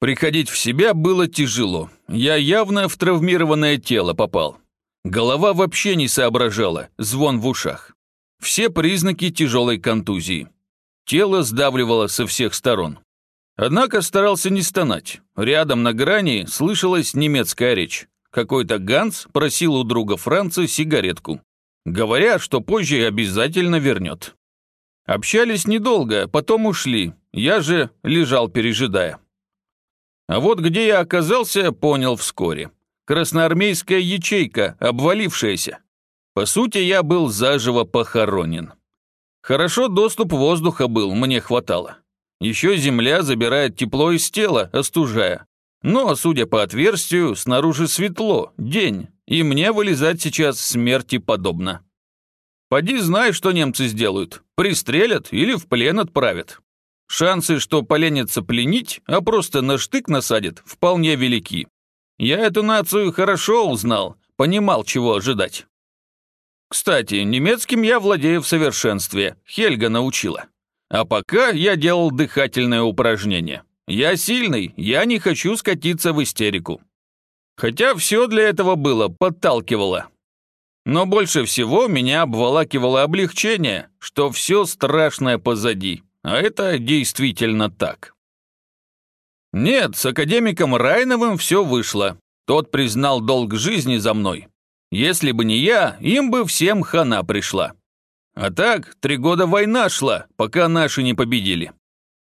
Приходить в себя было тяжело. Я явно в травмированное тело попал. Голова вообще не соображала, звон в ушах. Все признаки тяжелой контузии. Тело сдавливало со всех сторон. Однако старался не стонать. Рядом на грани слышалась немецкая речь. Какой-то Ганс просил у друга Франца сигаретку, говоря, что позже обязательно вернет. Общались недолго, потом ушли. Я же лежал пережидая. А вот где я оказался, понял вскоре. Красноармейская ячейка, обвалившаяся. По сути, я был заживо похоронен. Хорошо доступ воздуха был, мне хватало. Еще земля забирает тепло из тела, остужая. Но, судя по отверстию, снаружи светло, день, и мне вылезать сейчас смерти подобно. Поди знай, что немцы сделают. Пристрелят или в плен отправят. Шансы, что поленятся пленить, а просто на штык насадят, вполне велики. Я эту нацию хорошо узнал, понимал, чего ожидать. Кстати, немецким я владею в совершенстве, Хельга научила. А пока я делал дыхательное упражнение. Я сильный, я не хочу скатиться в истерику. Хотя все для этого было, подталкивало. Но больше всего меня обволакивало облегчение, что все страшное позади. А это действительно так. Нет, с академиком Райновым все вышло. Тот признал долг жизни за мной. Если бы не я, им бы всем хана пришла. А так, три года война шла, пока наши не победили.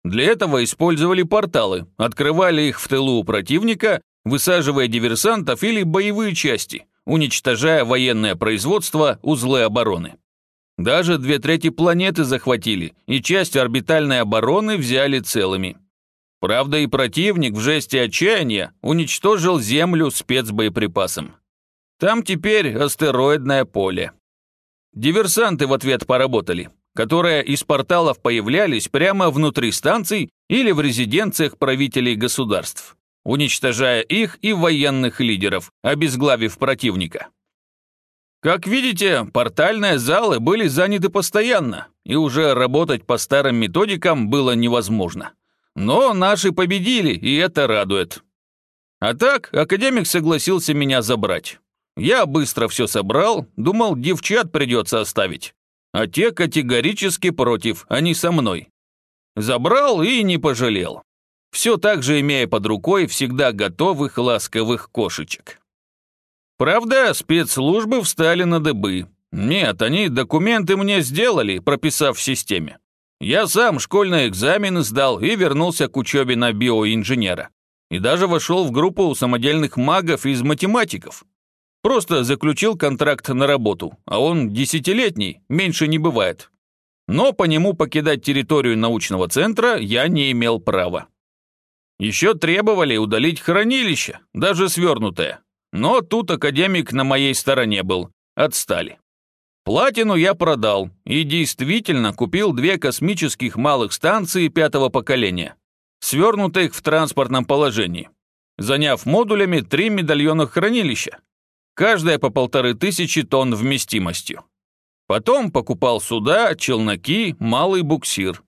Для этого использовали порталы, открывали их в тылу у противника, высаживая диверсантов или боевые части, уничтожая военное производство, узлы обороны. Даже две трети планеты захватили, и часть орбитальной обороны взяли целыми. Правда, и противник в жесте отчаяния уничтожил Землю спецбоеприпасом. Там теперь астероидное поле. Диверсанты в ответ поработали, которые из порталов появлялись прямо внутри станций или в резиденциях правителей государств, уничтожая их и военных лидеров, обезглавив противника. Как видите, портальные залы были заняты постоянно, и уже работать по старым методикам было невозможно. Но наши победили, и это радует. А так, академик согласился меня забрать. Я быстро все собрал, думал, девчат придется оставить. А те категорически против, а не со мной. Забрал и не пожалел. Все так же имея под рукой всегда готовых ласковых кошечек. Правда, спецслужбы встали на дыбы. Нет, они документы мне сделали, прописав в системе. Я сам школьные экзамены сдал и вернулся к учебе на биоинженера. И даже вошел в группу самодельных магов из математиков. Просто заключил контракт на работу, а он десятилетний, меньше не бывает. Но по нему покидать территорию научного центра я не имел права. Еще требовали удалить хранилище, даже свернутое. Но тут академик на моей стороне был, отстали. Платину я продал и действительно купил две космических малых станции пятого поколения, свернутых в транспортном положении, заняв модулями три медальона хранилища, каждая по полторы тысячи тонн вместимостью. Потом покупал суда, челноки, малый буксир.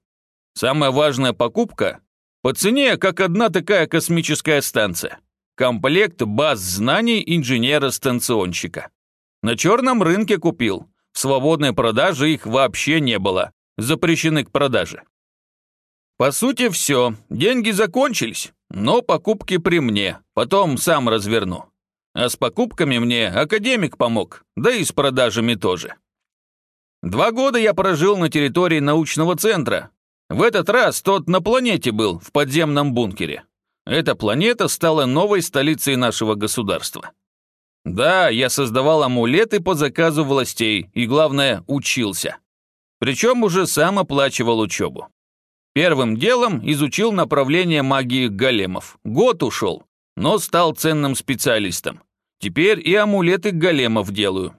Самая важная покупка – по цене, как одна такая космическая станция. Комплект баз знаний инженера-станционщика. На черном рынке купил. В свободной продаже их вообще не было. Запрещены к продаже. По сути, все. Деньги закончились, но покупки при мне. Потом сам разверну. А с покупками мне академик помог, да и с продажами тоже. Два года я прожил на территории научного центра. В этот раз тот на планете был, в подземном бункере. Эта планета стала новой столицей нашего государства. Да, я создавал амулеты по заказу властей и, главное, учился. Причем уже сам оплачивал учебу. Первым делом изучил направление магии големов. Год ушел но стал ценным специалистом. Теперь и амулеты големов делаю.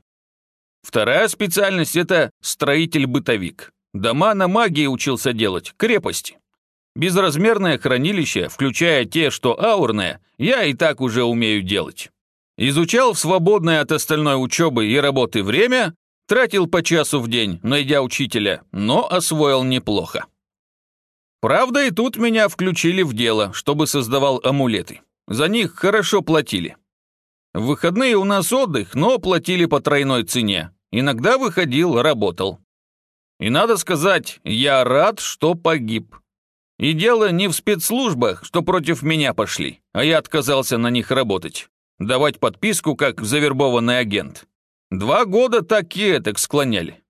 Вторая специальность – это строитель-бытовик. Дома на магии учился делать, крепости. Безразмерное хранилище, включая те, что аурные, я и так уже умею делать. Изучал в свободное от остальной учебы и работы время, тратил по часу в день, найдя учителя, но освоил неплохо. Правда, и тут меня включили в дело, чтобы создавал амулеты. За них хорошо платили. В выходные у нас отдых, но платили по тройной цене. Иногда выходил, работал. И надо сказать, я рад, что погиб. И дело не в спецслужбах, что против меня пошли, а я отказался на них работать. Давать подписку как завербованный агент. Два года так и этак склоняли.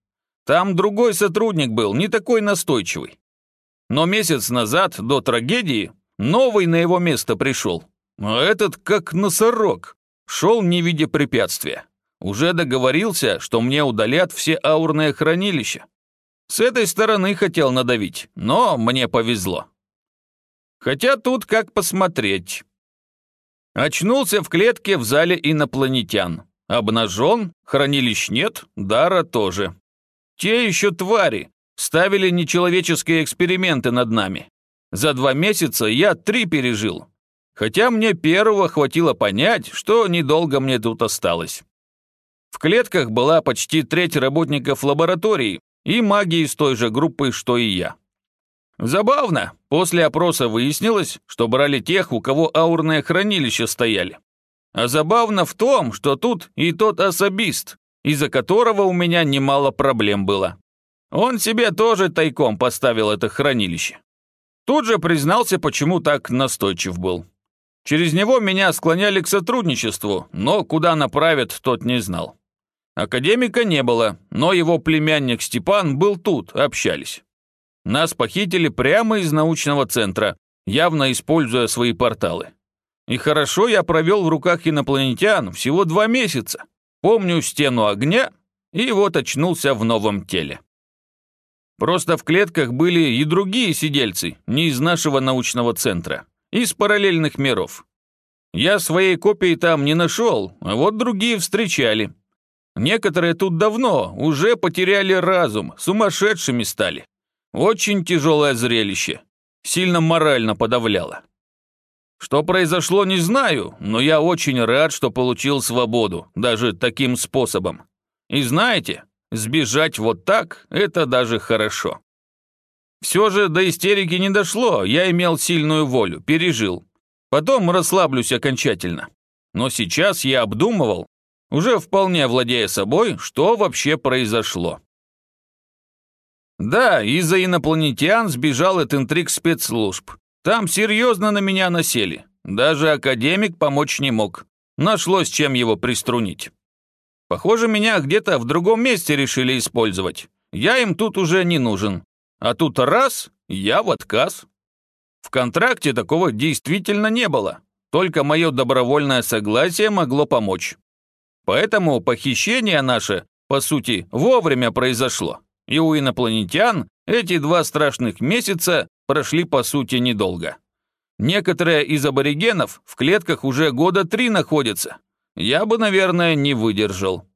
Там другой сотрудник был, не такой настойчивый. Но месяц назад, до трагедии, новый на его место пришел. А этот как носорог. Шел не видя препятствия. Уже договорился, что мне удалят все аурные хранилища. С этой стороны хотел надавить, но мне повезло. Хотя тут как посмотреть. Очнулся в клетке в зале инопланетян. Обнажен, хранилищ нет, дара тоже. Те еще твари, ставили нечеловеческие эксперименты над нами. За два месяца я три пережил. Хотя мне первого хватило понять, что недолго мне тут осталось. В клетках была почти треть работников лаборатории и маги из той же группы, что и я. Забавно, после опроса выяснилось, что брали тех, у кого аурное хранилище стояли. А забавно в том, что тут и тот особист, из-за которого у меня немало проблем было. Он себе тоже тайком поставил это хранилище. Тут же признался, почему так настойчив был. Через него меня склоняли к сотрудничеству, но куда направят, тот не знал. Академика не было, но его племянник Степан был тут, общались. Нас похитили прямо из научного центра, явно используя свои порталы. И хорошо я провел в руках инопланетян всего два месяца. Помню стену огня, и вот очнулся в новом теле. Просто в клетках были и другие сидельцы, не из нашего научного центра, из параллельных миров. Я своей копии там не нашел, а вот другие встречали. Некоторые тут давно уже потеряли разум, сумасшедшими стали. Очень тяжелое зрелище. Сильно морально подавляло. Что произошло, не знаю, но я очень рад, что получил свободу, даже таким способом. И знаете, Сбежать вот так – это даже хорошо. Все же до истерики не дошло, я имел сильную волю, пережил. Потом расслаблюсь окончательно. Но сейчас я обдумывал, уже вполне владея собой, что вообще произошло. Да, из-за инопланетян сбежал от интриг спецслужб. Там серьезно на меня насели. Даже академик помочь не мог. Нашлось, чем его приструнить. Похоже, меня где-то в другом месте решили использовать. Я им тут уже не нужен. А тут раз, я в отказ. В контракте такого действительно не было. Только мое добровольное согласие могло помочь. Поэтому похищение наше, по сути, вовремя произошло. И у инопланетян эти два страшных месяца прошли, по сути, недолго. Некоторые из аборигенов в клетках уже года три находятся, я бы, наверное, не выдержал.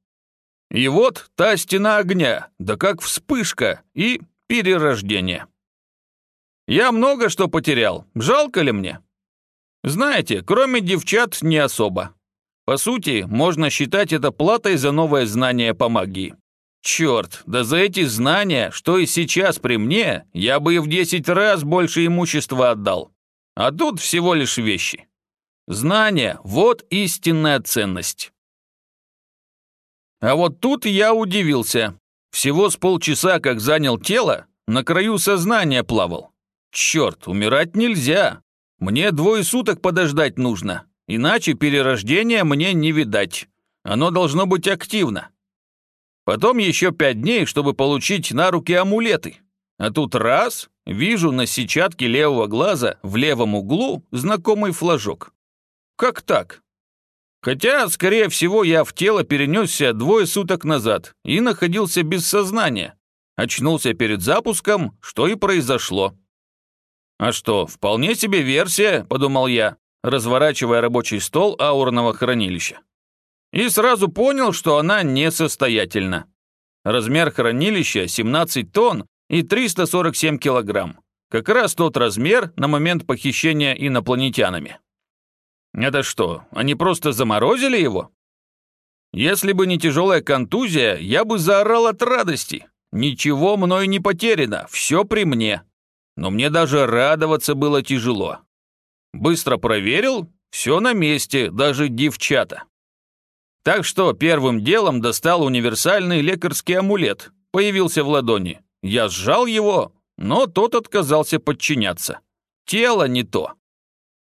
И вот та стена огня, да как вспышка и перерождение. Я много что потерял, жалко ли мне? Знаете, кроме девчат не особо. По сути, можно считать это платой за новое знание по магии. Черт, да за эти знания, что и сейчас при мне, я бы и в десять раз больше имущества отдал. А тут всего лишь вещи. Знание – вот истинная ценность. А вот тут я удивился. Всего с полчаса, как занял тело, на краю сознания плавал. Черт, умирать нельзя. Мне двое суток подождать нужно, иначе перерождения мне не видать. Оно должно быть активно. Потом еще пять дней, чтобы получить на руки амулеты. А тут раз, вижу на сетчатке левого глаза в левом углу знакомый флажок. Как так? Хотя, скорее всего, я в тело перенесся двое суток назад и находился без сознания. Очнулся перед запуском, что и произошло. А что, вполне себе версия, подумал я, разворачивая рабочий стол аурного хранилища. И сразу понял, что она несостоятельна. Размер хранилища 17 тонн и 347 килограмм. Как раз тот размер на момент похищения инопланетянами. Это что, они просто заморозили его? Если бы не тяжелая контузия, я бы заорал от радости. Ничего мною не потеряно, все при мне. но мне даже радоваться было тяжело. Быстро проверил, все на месте, даже девчата. Так что первым делом достал универсальный лекарский амулет, появился в ладони. Я сжал его, но тот отказался подчиняться. Тело не то.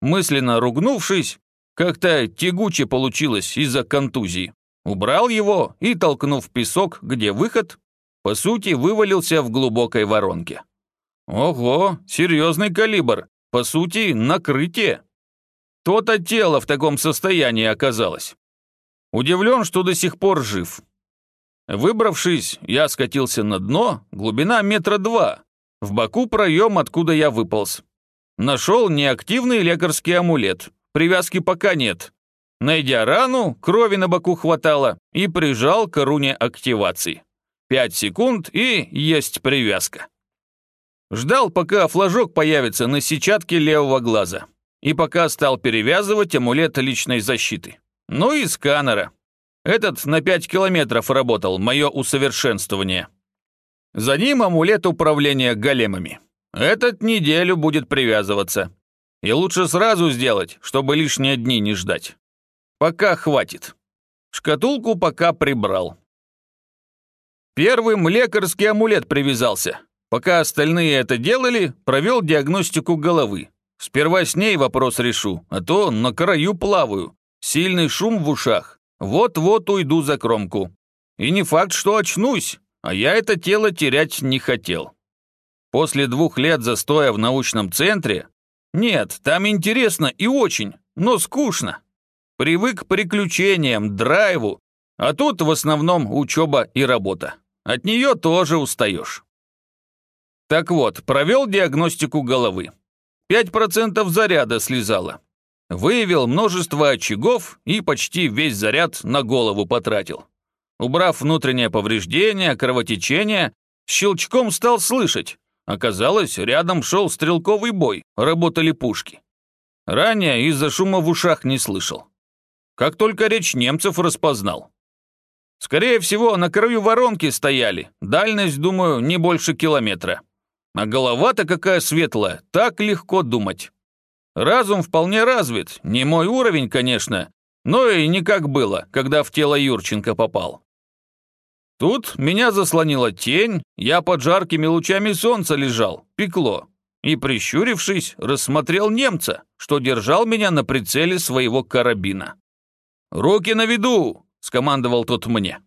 Мысленно ругнувшись, как-то тягуче получилось из-за контузии. Убрал его и, толкнув песок, где выход, по сути, вывалился в глубокой воронке. Ого, серьезный калибр, по сути, накрытие. То-то тело в таком состоянии оказалось. Удивлен, что до сих пор жив. Выбравшись, я скатился на дно, глубина метра два. В боку проем, откуда я выполз. Нашел неактивный лекарский амулет. Привязки пока нет. Найдя рану, крови на боку хватало и прижал к руне активации. Пять секунд и есть привязка. Ждал, пока флажок появится на сетчатке левого глаза. И пока стал перевязывать амулет личной защиты. Ну и сканера. Этот на 5 километров работал, мое усовершенствование. За ним амулет управления големами. Этот неделю будет привязываться. И лучше сразу сделать, чтобы лишние дни не ждать. Пока хватит. Шкатулку пока прибрал. Первым лекарский амулет привязался. Пока остальные это делали, провел диагностику головы. Сперва с ней вопрос решу, а то на краю плаваю. Сильный шум в ушах. Вот-вот уйду за кромку. И не факт, что очнусь, а я это тело терять не хотел. После двух лет застоя в научном центре? Нет, там интересно и очень, но скучно. Привык к приключениям, драйву, а тут в основном учеба и работа. От нее тоже устаешь. Так вот, провел диагностику головы. 5% заряда слезало. Выявил множество очагов и почти весь заряд на голову потратил. Убрав внутреннее повреждение, кровотечение, щелчком стал слышать. Оказалось, рядом шел стрелковый бой, работали пушки. Ранее из-за шума в ушах не слышал. Как только речь немцев распознал. Скорее всего, на краю воронки стояли, дальность, думаю, не больше километра. А голова-то какая светлая, так легко думать. Разум вполне развит, не мой уровень, конечно, но и не как было, когда в тело Юрченко попал. Тут меня заслонила тень, я под жаркими лучами солнца лежал, пекло, и, прищурившись, рассмотрел немца, что держал меня на прицеле своего карабина. «Руки на виду!» — скомандовал тот мне.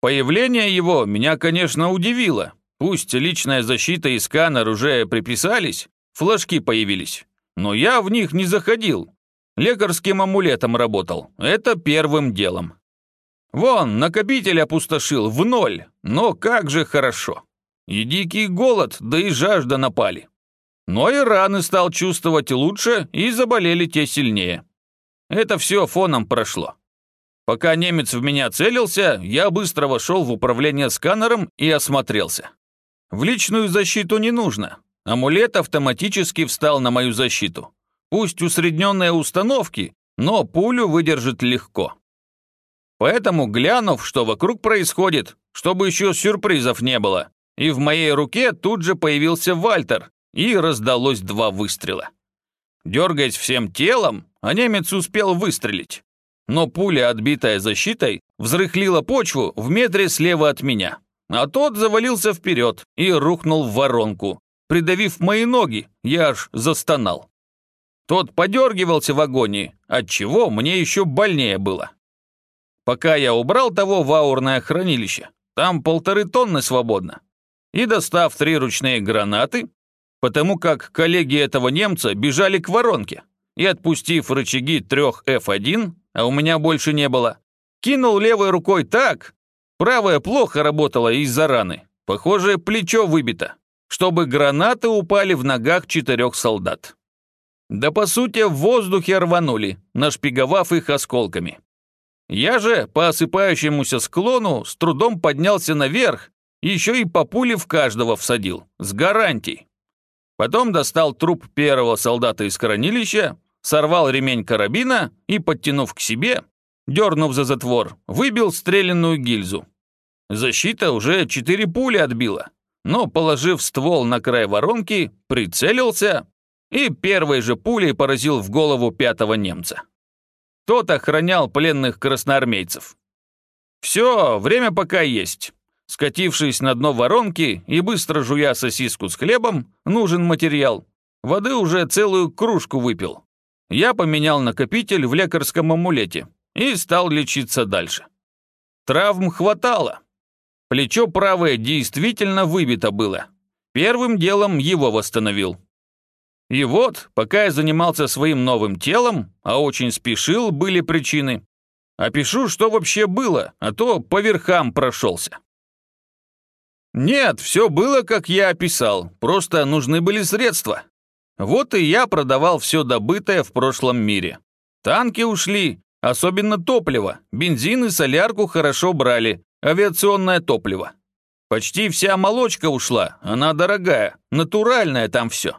Появление его меня, конечно, удивило, Пусть личная защита и сканер уже приписались, флажки появились, но я в них не заходил. Лекарским амулетом работал, это первым делом. Вон, накопитель опустошил в ноль, но как же хорошо. И дикий голод, да и жажда напали. Но и раны стал чувствовать лучше, и заболели те сильнее. Это все фоном прошло. Пока немец в меня целился, я быстро вошел в управление сканером и осмотрелся. В личную защиту не нужно. Амулет автоматически встал на мою защиту. Пусть усредненные установки, но пулю выдержит легко. Поэтому, глянув, что вокруг происходит, чтобы еще сюрпризов не было, и в моей руке тут же появился Вальтер, и раздалось два выстрела. Дергаясь всем телом, а немец успел выстрелить. Но пуля, отбитая защитой, взрыхлила почву в метре слева от меня а тот завалился вперед и рухнул в воронку. Придавив мои ноги, я аж застонал. Тот подергивался в агонии, отчего мне еще больнее было. Пока я убрал того в аурное хранилище, там полторы тонны свободно. И достав три ручные гранаты, потому как коллеги этого немца бежали к воронке, и отпустив рычаги трех F1, а у меня больше не было, кинул левой рукой так, Правая плохо работала из-за раны. Похоже, плечо выбито, чтобы гранаты упали в ногах четырех солдат. Да по сути в воздухе рванули, нашпиговав их осколками. Я же по осыпающемуся склону с трудом поднялся наверх, еще и по пуле в каждого всадил, с гарантией. Потом достал труп первого солдата из хранилища, сорвал ремень карабина и, подтянув к себе, дернув за затвор, выбил стрелянную гильзу. Защита уже четыре пули отбила. но, положив ствол на край воронки, прицелился и первой же пулей поразил в голову пятого немца. Тот охранял пленных красноармейцев. Все, время пока есть. Скатившись на дно воронки и быстро жуя сосиску с хлебом, нужен материал. Воды уже целую кружку выпил. Я поменял накопитель в лекарском амулете и стал лечиться дальше. Травм хватало. Плечо правое действительно выбито было. Первым делом его восстановил. И вот, пока я занимался своим новым телом, а очень спешил, были причины, опишу, что вообще было, а то по верхам прошелся. Нет, все было, как я описал, просто нужны были средства. Вот и я продавал все добытое в прошлом мире. Танки ушли, особенно топливо, бензин и солярку хорошо брали, авиационное топливо. Почти вся молочка ушла, она дорогая, натуральная там все.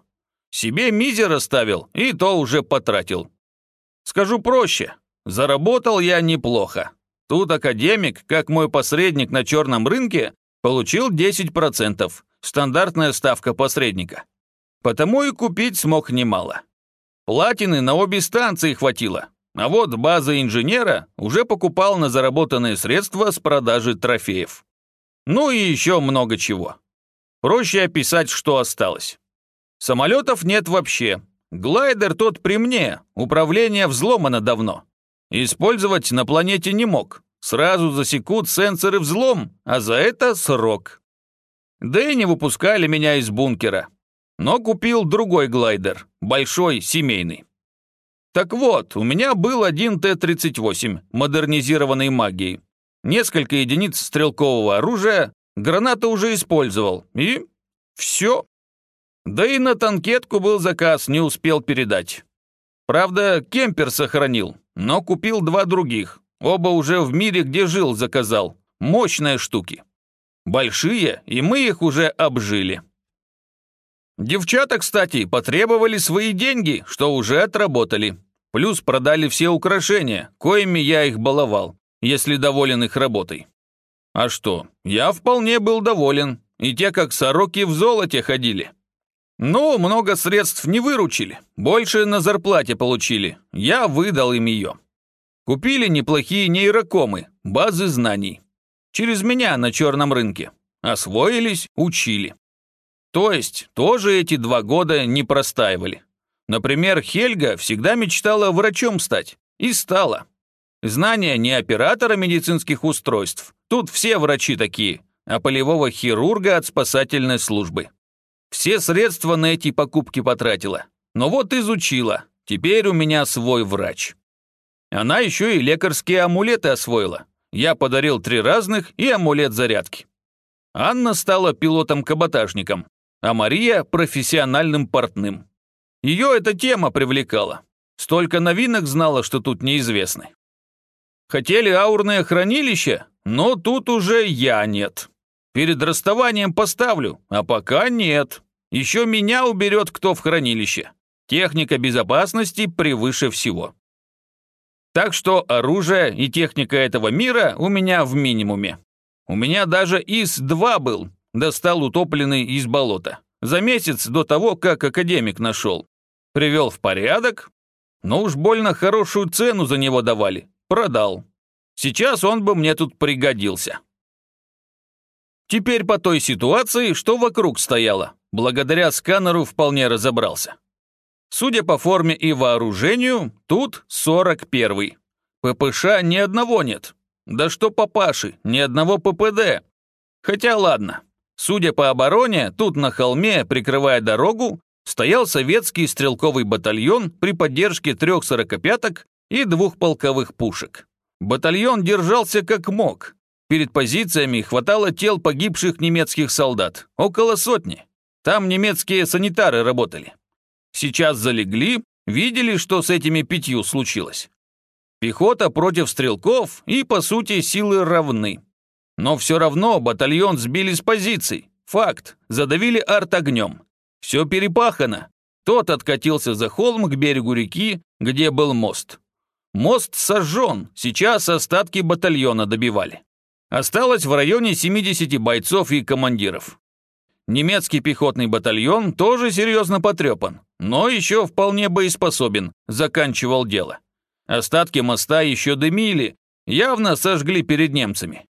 Себе мизер оставил, и то уже потратил. Скажу проще, заработал я неплохо. Тут академик, как мой посредник на черном рынке, получил 10%, стандартная ставка посредника. Потому и купить смог немало. Платины на обе станции хватило, а вот база инженера уже покупал на заработанные средства с продажи трофеев. Ну и еще много чего. Проще описать, что осталось. Самолетов нет вообще. Глайдер тот при мне, управление взломано давно. Использовать на планете не мог. Сразу засекут сенсоры взлом, а за это срок. Да и не выпускали меня из бункера но купил другой глайдер, большой, семейный. Так вот, у меня был один Т-38, модернизированный магией. Несколько единиц стрелкового оружия, гранаты уже использовал, и все. Да и на танкетку был заказ, не успел передать. Правда, кемпер сохранил, но купил два других. Оба уже в мире, где жил, заказал. Мощные штуки. Большие, и мы их уже обжили. Девчата, кстати, потребовали свои деньги, что уже отработали. Плюс продали все украшения, коими я их баловал, если доволен их работой. А что, я вполне был доволен, и те, как сороки, в золоте ходили. Но много средств не выручили, больше на зарплате получили, я выдал им ее. Купили неплохие нейрокомы, базы знаний. Через меня на черном рынке. Освоились, учили. То есть, тоже эти два года не простаивали. Например, Хельга всегда мечтала врачом стать. И стала. Знания не оператора медицинских устройств. Тут все врачи такие, а полевого хирурга от спасательной службы. Все средства на эти покупки потратила. Но вот изучила. Теперь у меня свой врач. Она еще и лекарские амулеты освоила. Я подарил три разных и амулет зарядки. Анна стала пилотом-каботажником, а Мария – профессиональным портным. Ее эта тема привлекала. Столько новинок знала, что тут неизвестны. Хотели аурное хранилище, но тут уже я нет. Перед расставанием поставлю, а пока нет. Еще меня уберет кто в хранилище. Техника безопасности превыше всего. Так что оружие и техника этого мира у меня в минимуме. У меня даже ИС-2 был, Достал утопленный из болота. За месяц до того, как академик нашел. Привел в порядок. Но уж больно хорошую цену за него давали. Продал. Сейчас он бы мне тут пригодился. Теперь по той ситуации, что вокруг стояло. Благодаря сканеру вполне разобрался. Судя по форме и вооружению, тут 41-й. ППШ ни одного нет. Да что папаши, ни одного ППД. Хотя ладно, Судя по обороне, тут на холме, прикрывая дорогу, стоял советский стрелковый батальон при поддержке трех сорокопяток и двух полковых пушек. Батальон держался как мог. Перед позициями хватало тел погибших немецких солдат, около сотни. Там немецкие санитары работали. Сейчас залегли, видели, что с этими пятью случилось. Пехота против стрелков и, по сути, силы равны. Но все равно батальон сбили с позиций. Факт. Задавили арт-огнем. Все перепахано. Тот откатился за холм к берегу реки, где был мост. Мост сожжен, сейчас остатки батальона добивали. Осталось в районе 70 бойцов и командиров. Немецкий пехотный батальон тоже серьезно потрепан, но еще вполне боеспособен, заканчивал дело. Остатки моста еще дымили, явно сожгли перед немцами.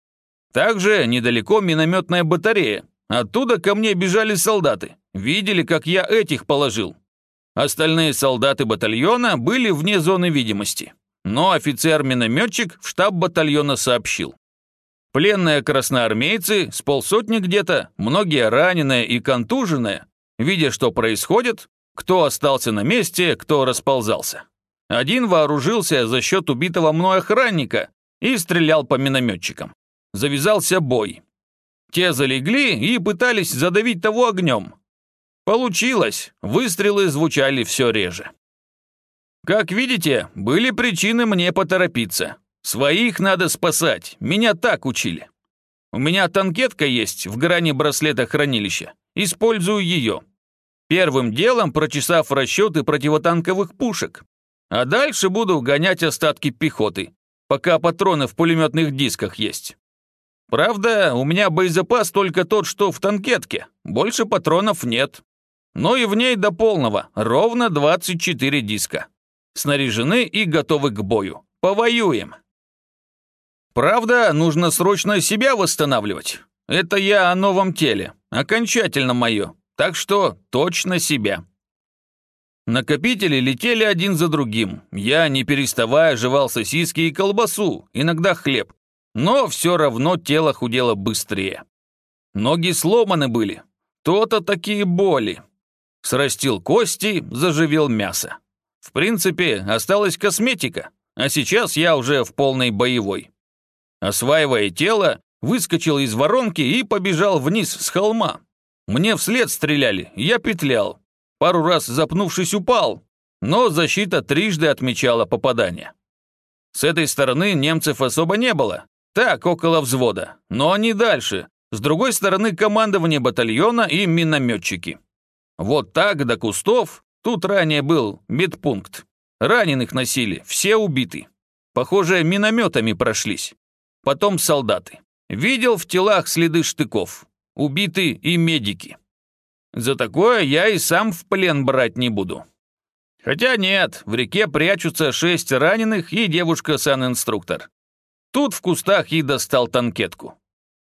Также недалеко минометная батарея. Оттуда ко мне бежали солдаты. Видели, как я этих положил. Остальные солдаты батальона были вне зоны видимости. Но офицер-минометчик в штаб батальона сообщил. Пленные красноармейцы, с полсотни где-то, многие раненые и контуженные, видя, что происходит, кто остался на месте, кто расползался. Один вооружился за счет убитого мной охранника и стрелял по минометчикам. Завязался бой. Те залегли и пытались задавить того огнем. Получилось, выстрелы звучали все реже. Как видите, были причины мне поторопиться. Своих надо спасать, меня так учили. У меня танкетка есть в грани браслета хранилища. Использую ее. Первым делом прочесав расчеты противотанковых пушек. А дальше буду гонять остатки пехоты, пока патроны в пулеметных дисках есть. Правда, у меня боезапас только тот, что в танкетке. Больше патронов нет. Но и в ней до полного, ровно 24 диска. Снаряжены и готовы к бою. Повоюем. Правда, нужно срочно себя восстанавливать. Это я о новом теле, окончательно мое, так что точно себя. Накопители летели один за другим. Я, не переставая, жевал сосиски и колбасу, иногда хлеб. Но все равно тело худело быстрее. Ноги сломаны были. То-то такие боли. Срастил кости, заживел мясо. В принципе, осталась косметика, а сейчас я уже в полной боевой. Осваивая тело, выскочил из воронки и побежал вниз с холма. Мне вслед стреляли, я петлял. Пару раз запнувшись упал, но защита трижды отмечала попадание. С этой стороны немцев особо не было, так, около взвода, но не дальше. С другой стороны командование батальона и минометчики. Вот так до кустов, тут ранее был медпункт. Раненых носили, все убиты. Похоже, минометами прошлись потом солдаты. Видел в телах следы штыков, убиты и медики. За такое я и сам в плен брать не буду. Хотя нет, в реке прячутся шесть раненых и девушка-санинструктор. Тут в кустах и достал танкетку.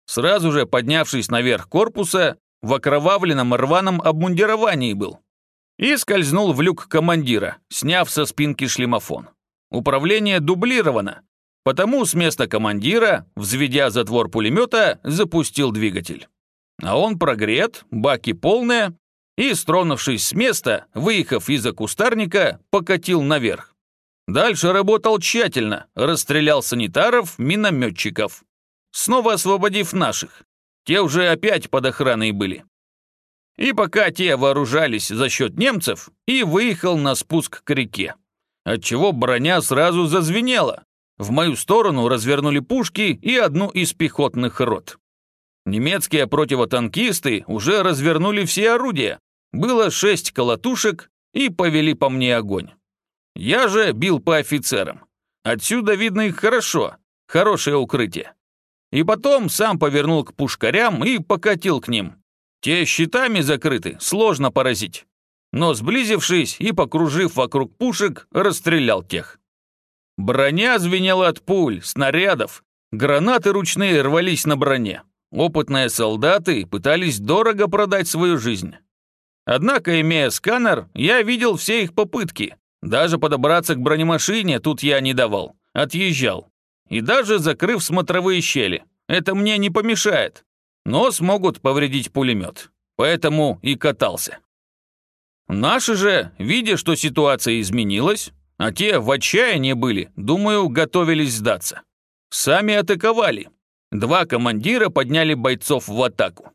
Сразу же, поднявшись наверх корпуса, в окровавленном рваном обмундировании был. И скользнул в люк командира, сняв со спинки шлемофон. Управление дублировано, Потому с места командира, взведя затвор пулемета, запустил двигатель. А он прогрет, баки полные, и, стронувшись с места, выехав из-за кустарника, покатил наверх. Дальше работал тщательно, расстрелял санитаров, минометчиков. Снова освободив наших. Те уже опять под охраной были. И пока те вооружались за счет немцев, и выехал на спуск к реке. Отчего броня сразу зазвенела, в мою сторону развернули пушки и одну из пехотных рот. Немецкие противотанкисты уже развернули все орудия. Было шесть колотушек и повели по мне огонь. Я же бил по офицерам. Отсюда видно их хорошо, хорошее укрытие. И потом сам повернул к пушкарям и покатил к ним. Те щитами закрыты, сложно поразить. Но сблизившись и покружив вокруг пушек, расстрелял тех. Броня звенела от пуль, снарядов. Гранаты ручные рвались на броне. Опытные солдаты пытались дорого продать свою жизнь. Однако, имея сканер, я видел все их попытки. Даже подобраться к бронемашине тут я не давал. Отъезжал. И даже закрыв смотровые щели. Это мне не помешает. Но смогут повредить пулемет. Поэтому и катался. Наши же, видя, что ситуация изменилась, а те в отчаянии были, думаю, готовились сдаться. Сами атаковали. Два командира подняли бойцов в атаку.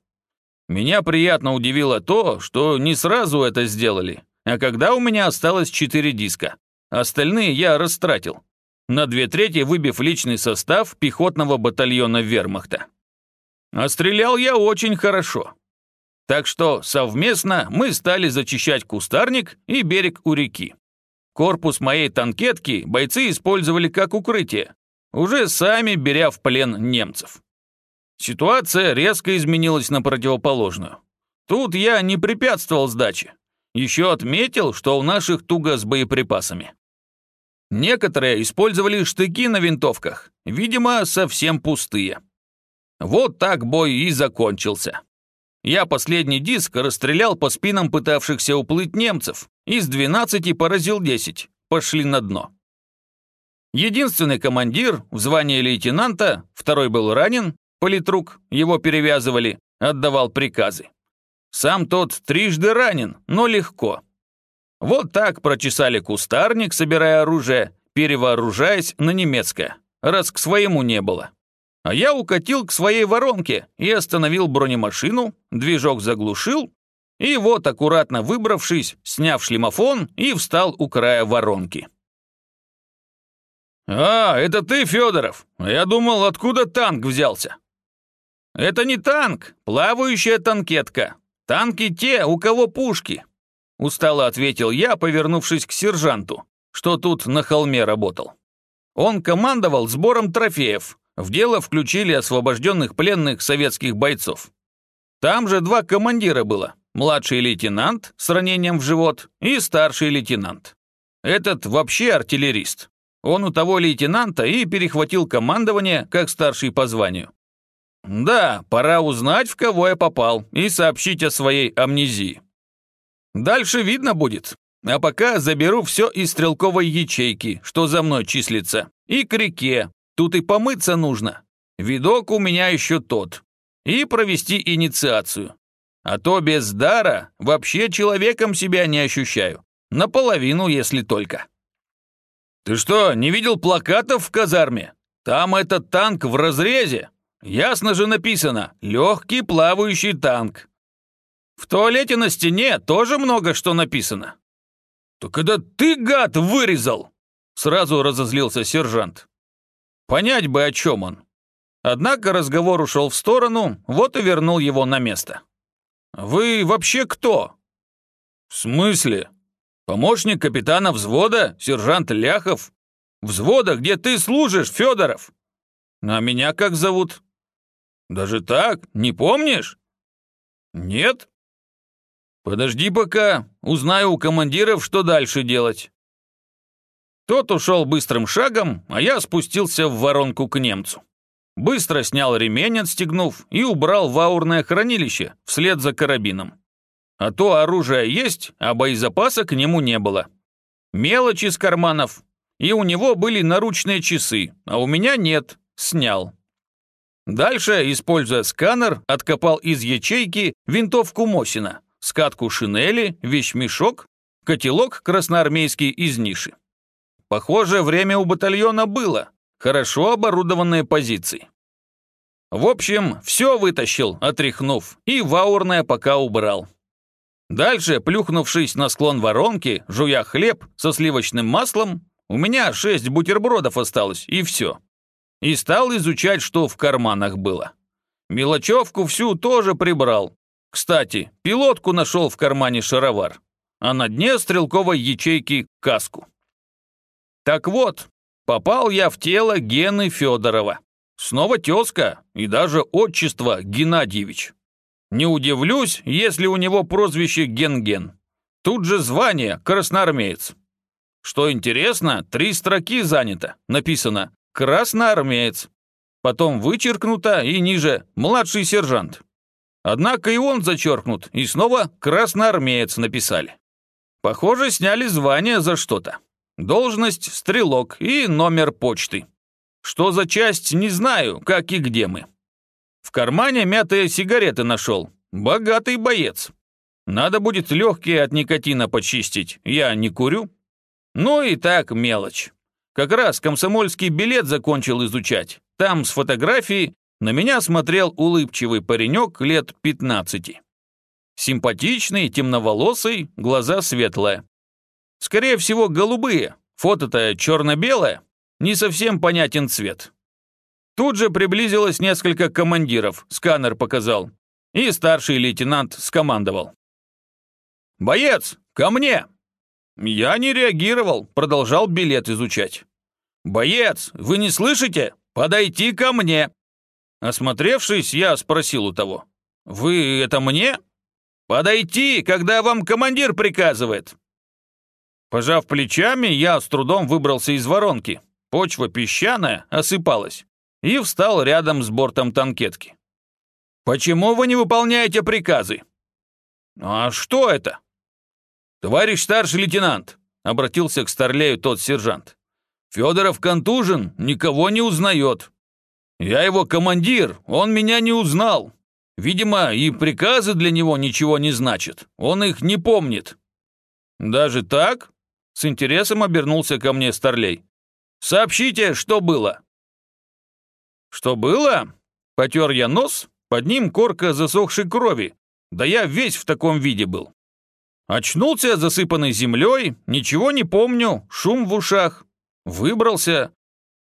Меня приятно удивило то, что не сразу это сделали, а когда у меня осталось четыре диска. Остальные я растратил. На две трети выбив личный состав пехотного батальона вермахта. А стрелял я очень хорошо. Так что совместно мы стали зачищать кустарник и берег у реки. Корпус моей танкетки бойцы использовали как укрытие, уже сами беря в плен немцев. Ситуация резко изменилась на противоположную. Тут я не препятствовал сдаче. Еще отметил, что у наших туго с боеприпасами. Некоторые использовали штыки на винтовках, видимо, совсем пустые. Вот так бой и закончился. Я последний диск расстрелял по спинам пытавшихся уплыть немцев, из 12 поразил 10, пошли на дно. Единственный командир в звании лейтенанта, второй был ранен, политрук, его перевязывали, отдавал приказы. Сам тот трижды ранен, но легко. Вот так прочесали кустарник, собирая оружие, перевооружаясь на немецкое, раз к своему не было. А я укатил к своей воронке и остановил бронемашину, движок заглушил, и вот, аккуратно выбравшись, сняв шлемофон и встал у края воронки. «А, это ты, Федоров? Я думал, откуда танк взялся?» «Это не танк, плавающая танкетка. Танки те, у кого пушки», устало ответил я, повернувшись к сержанту, что тут на холме работал. Он командовал сбором трофеев, в дело включили освобожденных пленных советских бойцов. Там же два командира было, младший лейтенант с ранением в живот и старший лейтенант. Этот вообще артиллерист. Он у того лейтенанта и перехватил командование как старший по званию. Да, пора узнать, в кого я попал, и сообщить о своей амнезии. Дальше видно будет. А пока заберу все из стрелковой ячейки, что за мной числится, и к реке. Тут и помыться нужно. Видок у меня еще тот. И провести инициацию. А то без дара вообще человеком себя не ощущаю. Наполовину, если только. «Ты что, не видел плакатов в казарме? Там этот танк в разрезе. Ясно же написано «Легкий плавающий танк». В туалете на стене тоже много что написано. «Так когда ты, гад, вырезал!» Сразу разозлился сержант. Понять бы, о чем он. Однако разговор ушел в сторону, вот и вернул его на место. «Вы вообще кто?» «В смысле?» Помощник капитана взвода, сержант Ляхов. Взвода, где ты служишь, Федоров. А меня как зовут? Даже так, не помнишь? Нет? Подожди пока, узнаю у командиров, что дальше делать. Тот ушел быстрым шагом, а я спустился в воронку к немцу. Быстро снял ремень, отстегнув, и убрал в аурное хранилище вслед за карабином. А то оружие есть, а боезапаса к нему не было. Мелочь из карманов. И у него были наручные часы, а у меня нет. Снял. Дальше, используя сканер, откопал из ячейки винтовку Мосина, скатку шинели, вещмешок, котелок красноармейский из ниши. Похоже, время у батальона было. Хорошо оборудованные позиции. В общем, все вытащил, отряхнув, и ваурное пока убрал. Дальше, плюхнувшись на склон воронки, жуя хлеб со сливочным маслом, у меня шесть бутербродов осталось, и все. И стал изучать, что в карманах было. Мелочевку всю тоже прибрал. Кстати, пилотку нашел в кармане шаровар, а на дне стрелковой ячейки каску. Так вот, попал я в тело Гены Федорова. Снова тезка и даже отчество Геннадьевич. Не удивлюсь, если у него прозвище Ген-Ген. Тут же звание красноармеец. Что интересно, три строки занято. Написано «красноармеец». Потом вычеркнуто и ниже «младший сержант». Однако и он зачеркнут, и снова «красноармеец» написали. Похоже, сняли звание за что-то. Должность «стрелок» и номер почты. Что за часть, не знаю, как и где мы. В кармане мятые сигареты нашел. Богатый боец. Надо будет легкие от никотина почистить. Я не курю. Ну и так мелочь. Как раз комсомольский билет закончил изучать. Там с фотографией на меня смотрел улыбчивый паренек лет 15. Симпатичный, темноволосый, глаза светлые. Скорее всего, голубые. Фото-то черно-белое. Не совсем понятен цвет. Тут же приблизилось несколько командиров, сканер показал, и старший лейтенант скомандовал. «Боец, ко мне!» Я не реагировал, продолжал билет изучать. «Боец, вы не слышите? Подойти ко мне!» Осмотревшись, я спросил у того. «Вы это мне?» Подойти, когда вам командир приказывает!» Пожав плечами, я с трудом выбрался из воронки. Почва песчаная, осыпалась. И встал рядом с бортом танкетки. «Почему вы не выполняете приказы?» «А что это?» «Товарищ старший лейтенант», — обратился к Старлею тот сержант. «Федоров контужен, никого не узнает. Я его командир, он меня не узнал. Видимо, и приказы для него ничего не значат, он их не помнит». «Даже так?» — с интересом обернулся ко мне Старлей. «Сообщите, что было». «Что было?» — потер я нос, под ним корка засохшей крови. Да я весь в таком виде был. Очнулся, засыпанный землей, ничего не помню, шум в ушах. Выбрался.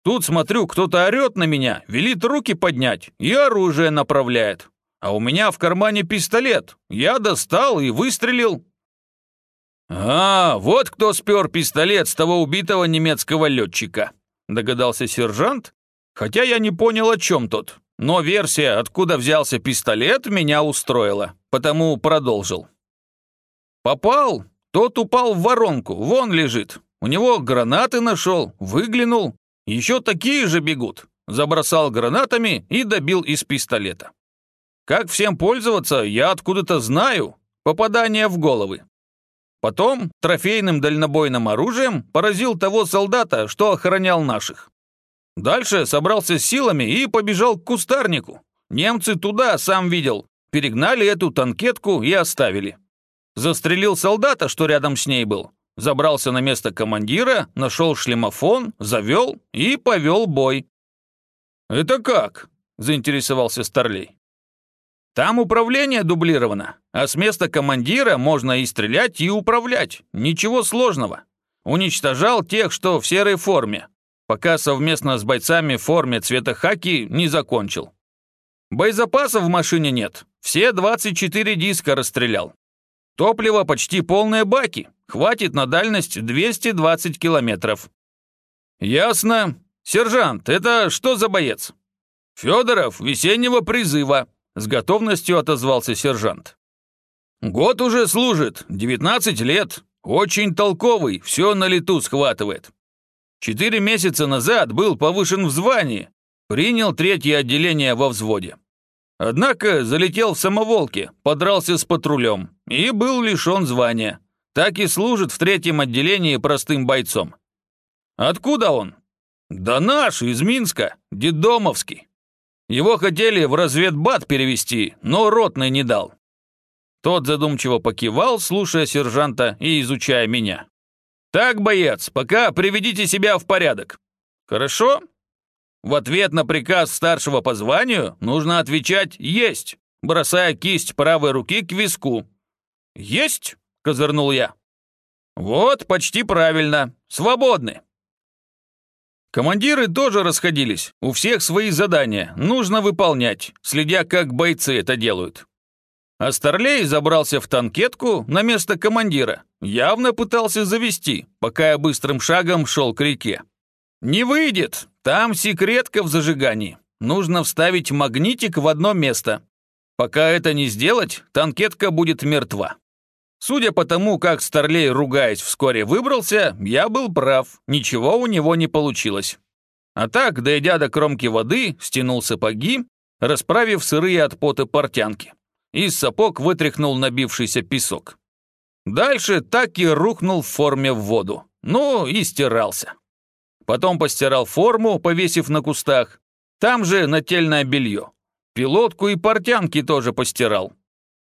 Тут смотрю, кто-то орет на меня, велит руки поднять и оружие направляет. А у меня в кармане пистолет. Я достал и выстрелил. «А, вот кто спер пистолет с того убитого немецкого летчика», догадался сержант, хотя я не понял, о чем тот. Но версия, откуда взялся пистолет, меня устроила, потому продолжил. Попал, тот упал в воронку, вон лежит. У него гранаты нашел, выглянул, еще такие же бегут. Забросал гранатами и добил из пистолета. Как всем пользоваться, я откуда-то знаю. Попадание в головы. Потом трофейным дальнобойным оружием поразил того солдата, что охранял наших. Дальше собрался с силами и побежал к кустарнику. Немцы туда, сам видел, перегнали эту танкетку и оставили. Застрелил солдата, что рядом с ней был. Забрался на место командира, нашел шлемофон, завел и повел бой. «Это как?» – заинтересовался Старлей. «Там управление дублировано, а с места командира можно и стрелять, и управлять. Ничего сложного. Уничтожал тех, что в серой форме, пока совместно с бойцами в форме цвета хаки не закончил. Боезапаса в машине нет, все 24 диска расстрелял. Топливо почти полные баки, хватит на дальность 220 километров. Ясно. Сержант, это что за боец? Федоров, весеннего призыва, с готовностью отозвался сержант. Год уже служит, 19 лет, очень толковый, все на лету схватывает. Четыре месяца назад был повышен в звании, принял третье отделение во взводе. Однако залетел в самоволке, подрался с патрулем и был лишен звания. Так и служит в третьем отделении простым бойцом. Откуда он? Да наш, из Минска, Дедомовский. Его хотели в разведбат перевести, но ротный не дал. Тот задумчиво покивал, слушая сержанта и изучая меня. «Так, боец, пока приведите себя в порядок». «Хорошо?» В ответ на приказ старшего по званию нужно отвечать «Есть», бросая кисть правой руки к виску. «Есть?» — козырнул я. «Вот, почти правильно. Свободны». Командиры тоже расходились. У всех свои задания. Нужно выполнять, следя, как бойцы это делают. А Старлей забрался в танкетку на место командира. Явно пытался завести, пока я быстрым шагом шел к реке. «Не выйдет! Там секретка в зажигании. Нужно вставить магнитик в одно место. Пока это не сделать, танкетка будет мертва». Судя по тому, как Старлей, ругаясь, вскоре выбрался, я был прав, ничего у него не получилось. А так, дойдя до кромки воды, стянул сапоги, расправив сырые от пота портянки. Из сапог вытряхнул набившийся песок. Дальше так и рухнул в форме в воду. Ну и стирался. Потом постирал форму, повесив на кустах. Там же нательное белье. Пилотку и портянки тоже постирал.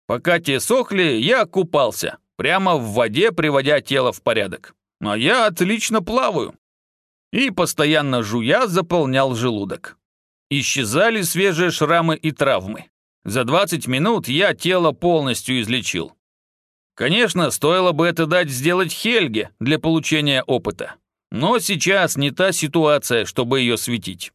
Пока те сохли, я купался, прямо в воде приводя тело в порядок. А я отлично плаваю. И постоянно жуя заполнял желудок. Исчезали свежие шрамы и травмы. За 20 минут я тело полностью излечил. Конечно, стоило бы это дать сделать Хельге для получения опыта. Но сейчас не та ситуация, чтобы ее светить.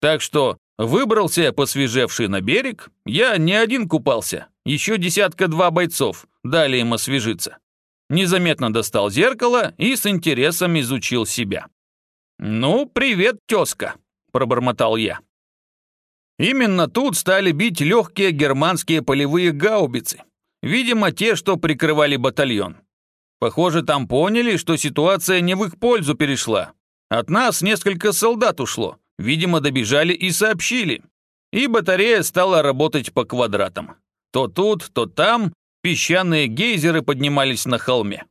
Так что выбрался посвежевший на берег, я не один купался, еще десятка-два бойцов, дали им освежиться. Незаметно достал зеркало и с интересом изучил себя. «Ну, привет, тезка», – пробормотал я. Именно тут стали бить легкие германские полевые гаубицы. Видимо, те, что прикрывали батальон. Похоже, там поняли, что ситуация не в их пользу перешла. От нас несколько солдат ушло. Видимо, добежали и сообщили. И батарея стала работать по квадратам. То тут, то там песчаные гейзеры поднимались на холме.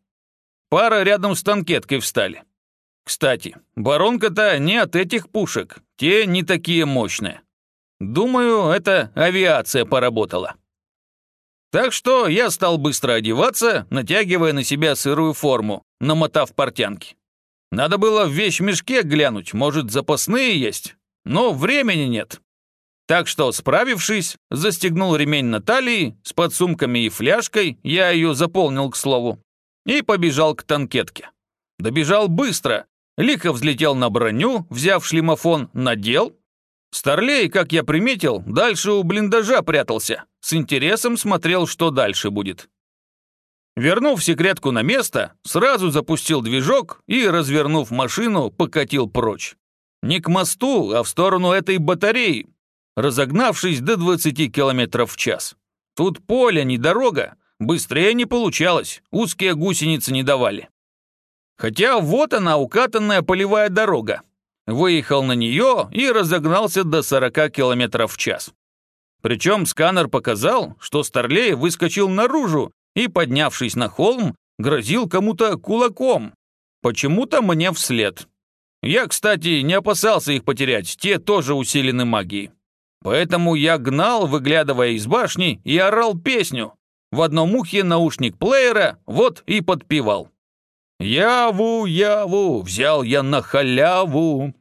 Пара рядом с танкеткой встали. Кстати, баронка-то не от этих пушек, те не такие мощные. Думаю, это авиация поработала. Так что я стал быстро одеваться, натягивая на себя сырую форму, намотав портянки. Надо было в вещмешке глянуть, может, запасные есть, но времени нет. Так что, справившись, застегнул ремень на талии, с подсумками и фляжкой, я ее заполнил, к слову, и побежал к танкетке. Добежал быстро, лихо взлетел на броню, взяв шлемофон, надел. Старлей, как я приметил, дальше у блиндажа прятался, с интересом смотрел, что дальше будет. Вернув секретку на место, сразу запустил движок и, развернув машину, покатил прочь. Не к мосту, а в сторону этой батареи, разогнавшись до 20 км в час. Тут поле, не дорога, быстрее не получалось, узкие гусеницы не давали. Хотя вот она, укатанная полевая дорога. Выехал на нее и разогнался до 40 км в час. Причем сканер показал, что Старлей выскочил наружу и, поднявшись на холм, грозил кому-то кулаком. Почему-то мне вслед. Я, кстати, не опасался их потерять, те тоже усилены магией. Поэтому я гнал, выглядывая из башни, и орал песню. В одном ухе наушник плеера, вот и подпевал. «Яву, яву, взял я на халяву,